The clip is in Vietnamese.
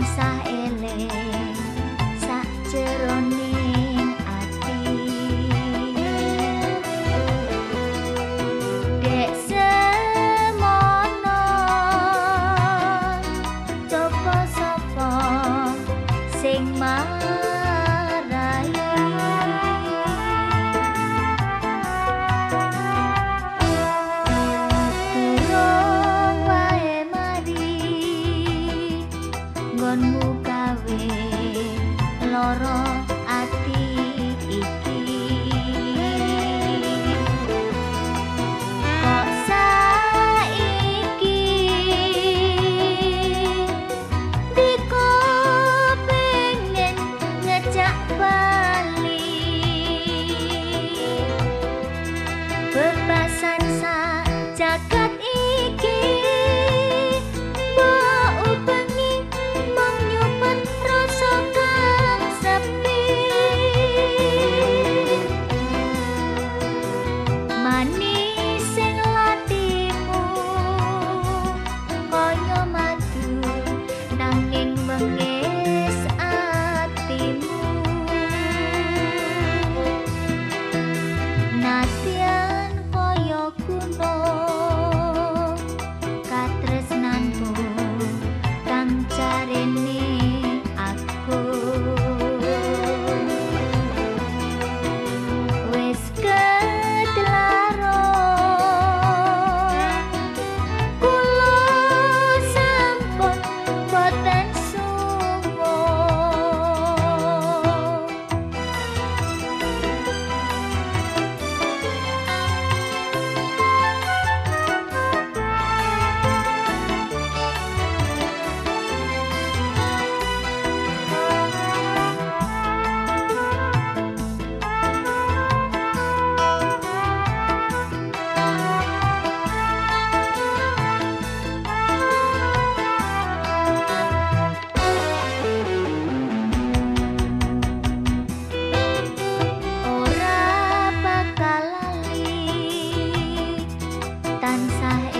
inside. Berpasan